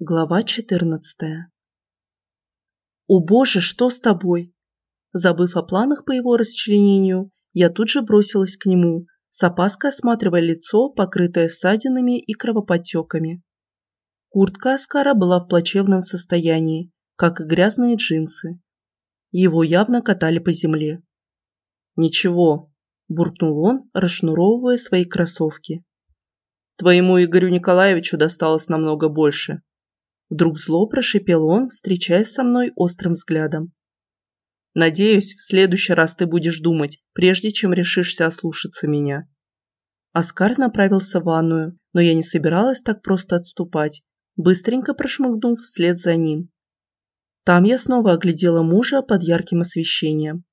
Глава 14 «О боже, что с тобой?» Забыв о планах по его расчленению, я тут же бросилась к нему, с опаской осматривая лицо, покрытое ссадинами и кровоподтеками. Куртка Оскара была в плачевном состоянии, как и грязные джинсы. Его явно катали по земле. «Ничего», – буркнул он, расшнуровывая свои кроссовки. «Твоему Игорю Николаевичу досталось намного больше». Вдруг зло прошипел он, встречаясь со мной острым взглядом. «Надеюсь, в следующий раз ты будешь думать, прежде чем решишься ослушаться меня». Оскар направился в ванную, но я не собиралась так просто отступать, быстренько прошмыгнув вслед за ним. Там я снова оглядела мужа под ярким освещением.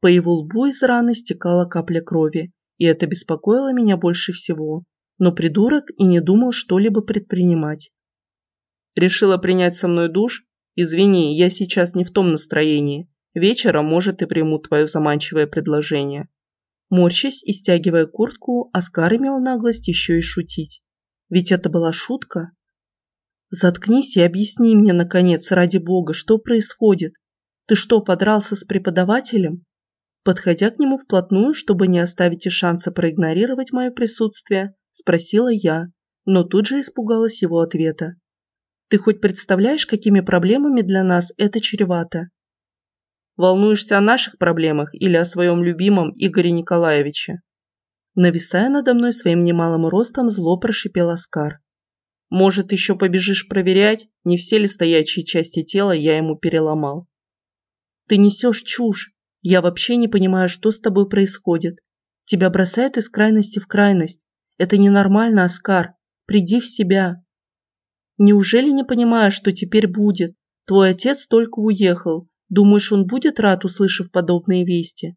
По его лбу из раны стекала капля крови, и это беспокоило меня больше всего. Но придурок и не думал что-либо предпринимать. Решила принять со мной душ? Извини, я сейчас не в том настроении. Вечером, может, и приму твое заманчивое предложение. Морщась и стягивая куртку, Оскар имел наглость еще и шутить. Ведь это была шутка. Заткнись и объясни мне, наконец, ради бога, что происходит. Ты что, подрался с преподавателем? Подходя к нему вплотную, чтобы не оставить и шанса проигнорировать мое присутствие, спросила я, но тут же испугалась его ответа. Ты хоть представляешь, какими проблемами для нас это чревато? Волнуешься о наших проблемах или о своем любимом Игоре Николаевиче? Нависая надо мной своим немалым ростом, зло прошипел Оскар. Может, еще побежишь проверять, не все ли стоячие части тела я ему переломал. Ты несешь чушь. Я вообще не понимаю, что с тобой происходит. Тебя бросает из крайности в крайность. Это ненормально, Оскар. Приди в себя. Неужели не понимаешь, что теперь будет? Твой отец только уехал. Думаешь, он будет рад, услышав подобные вести?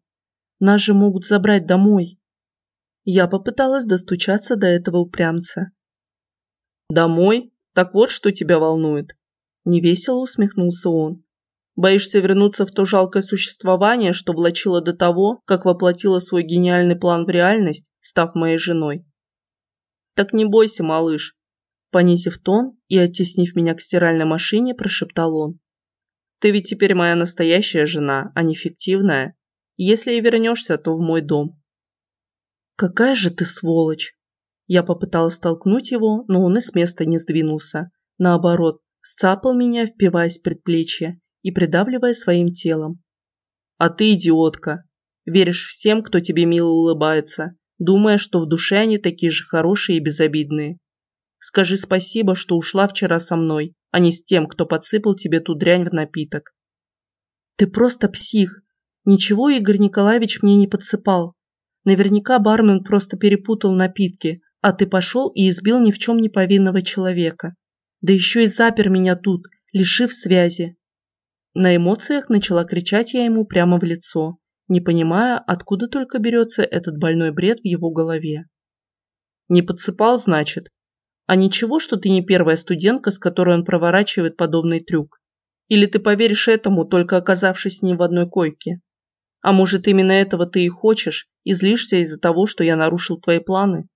Нас же могут забрать домой. Я попыталась достучаться до этого упрямца. «Домой? Так вот, что тебя волнует?» Невесело усмехнулся он. «Боишься вернуться в то жалкое существование, что влачило до того, как воплотила свой гениальный план в реальность, став моей женой?» «Так не бойся, малыш!» Понизив тон и оттеснив меня к стиральной машине, прошептал он. «Ты ведь теперь моя настоящая жена, а не фиктивная. Если и вернешься, то в мой дом». «Какая же ты сволочь!» Я попыталась столкнуть его, но он и с места не сдвинулся. Наоборот, сцапал меня, впиваясь в предплечье и придавливая своим телом. «А ты идиотка! Веришь всем, кто тебе мило улыбается, думая, что в душе они такие же хорошие и безобидные. Скажи спасибо, что ушла вчера со мной, а не с тем, кто подсыпал тебе ту дрянь в напиток». «Ты просто псих! Ничего Игорь Николаевич мне не подсыпал. Наверняка бармен просто перепутал напитки, а ты пошел и избил ни в чем не повинного человека. Да еще и запер меня тут, лишив связи. На эмоциях начала кричать я ему прямо в лицо, не понимая, откуда только берется этот больной бред в его голове. Не подсыпал, значит? А ничего, что ты не первая студентка, с которой он проворачивает подобный трюк? Или ты поверишь этому, только оказавшись с ним в одной койке? А может, именно этого ты и хочешь, и злишься из-за того, что я нарушил твои планы?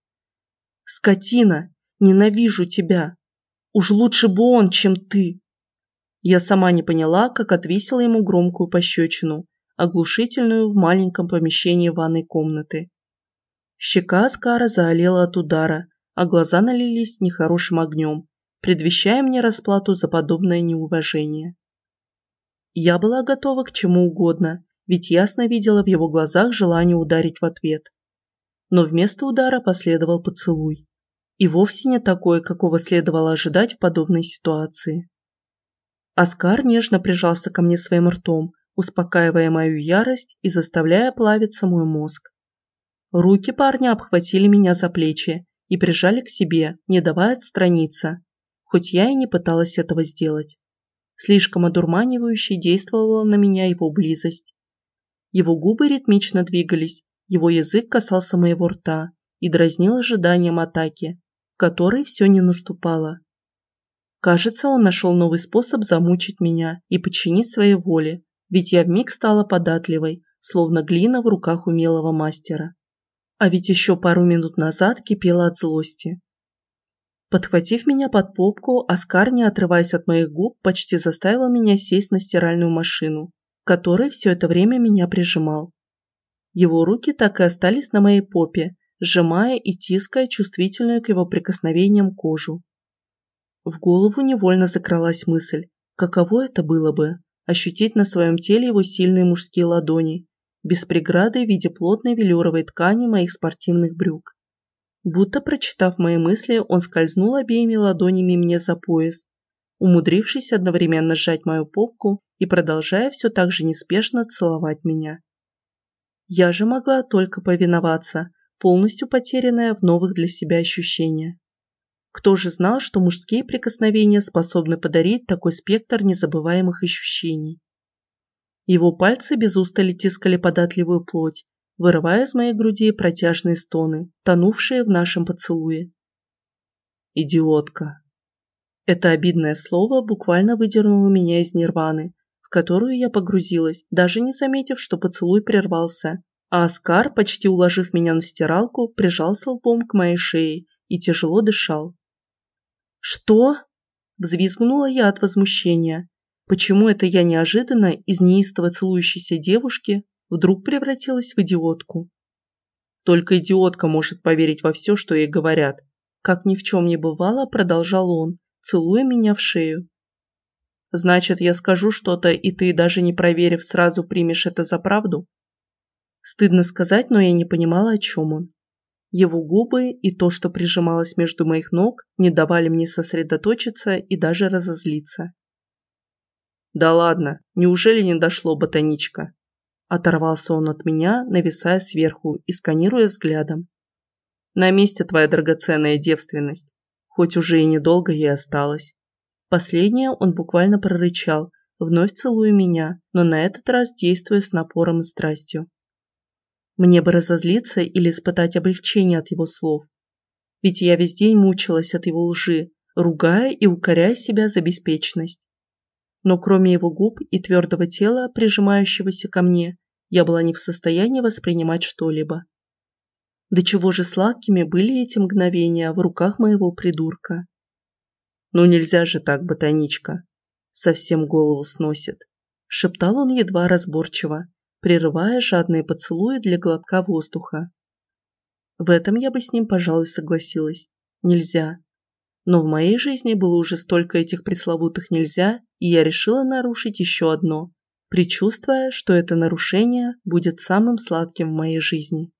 Скотина! Ненавижу тебя! Уж лучше бы он, чем ты!» Я сама не поняла, как отвесила ему громкую пощечину, оглушительную в маленьком помещении ванной комнаты. Щека Аскара заолела от удара, а глаза налились нехорошим огнем, предвещая мне расплату за подобное неуважение. Я была готова к чему угодно, ведь ясно видела в его глазах желание ударить в ответ но вместо удара последовал поцелуй. И вовсе не такой, какого следовало ожидать в подобной ситуации. Оскар нежно прижался ко мне своим ртом, успокаивая мою ярость и заставляя плавиться мой мозг. Руки парня обхватили меня за плечи и прижали к себе, не давая отстраниться, хоть я и не пыталась этого сделать. Слишком одурманивающе действовала на меня его близость. Его губы ритмично двигались, его язык касался моего рта и дразнил ожиданием атаки, которой все не наступало. Кажется, он нашел новый способ замучить меня и подчинить своей воле, ведь я вмиг стала податливой, словно глина в руках умелого мастера. А ведь еще пару минут назад кипела от злости. Подхватив меня под попку, Оскар, не отрываясь от моих губ, почти заставил меня сесть на стиральную машину, который все это время меня прижимал. Его руки так и остались на моей попе, сжимая и тиская чувствительную к его прикосновениям кожу. В голову невольно закралась мысль, каково это было бы – ощутить на своем теле его сильные мужские ладони, без преграды в виде плотной велюровой ткани моих спортивных брюк. Будто прочитав мои мысли, он скользнул обеими ладонями мне за пояс, умудрившись одновременно сжать мою попку и продолжая все так же неспешно целовать меня. Я же могла только повиноваться, полностью потерянная в новых для себя ощущениях. Кто же знал, что мужские прикосновения способны подарить такой спектр незабываемых ощущений? Его пальцы без устали тискали податливую плоть, вырывая из моей груди протяжные стоны, тонувшие в нашем поцелуе. «Идиотка!» Это обидное слово буквально выдернуло меня из нирваны, в которую я погрузилась, даже не заметив, что поцелуй прервался, а Оскар, почти уложив меня на стиралку, прижался лбом к моей шее и тяжело дышал. «Что?» – взвизгнула я от возмущения. Почему это я неожиданно из неистово целующейся девушки вдруг превратилась в идиотку. Только идиотка может поверить во все, что ей говорят. Как ни в чем не бывало, продолжал он, целуя меня в шею. Значит, я скажу что-то, и ты, даже не проверив, сразу примешь это за правду? Стыдно сказать, но я не понимала, о чем он. Его губы и то, что прижималось между моих ног, не давали мне сосредоточиться и даже разозлиться. «Да ладно, неужели не дошло, ботаничка?» Оторвался он от меня, нависая сверху и сканируя взглядом. На месте твоя драгоценная девственность, хоть уже и недолго ей осталось. Последнее он буквально прорычал, вновь целуя меня, но на этот раз действуя с напором и страстью. Мне бы разозлиться или испытать облегчение от его слов. Ведь я весь день мучилась от его лжи, ругая и укоряя себя за беспечность но кроме его губ и твердого тела, прижимающегося ко мне, я была не в состоянии воспринимать что-либо. До чего же сладкими были эти мгновения в руках моего придурка. «Ну нельзя же так, ботаничка!» Совсем голову сносит. Шептал он едва разборчиво, прерывая жадные поцелуи для глотка воздуха. В этом я бы с ним, пожалуй, согласилась. Нельзя. Но в моей жизни было уже столько этих пресловутых «нельзя», и я решила нарушить еще одно, предчувствуя, что это нарушение будет самым сладким в моей жизни.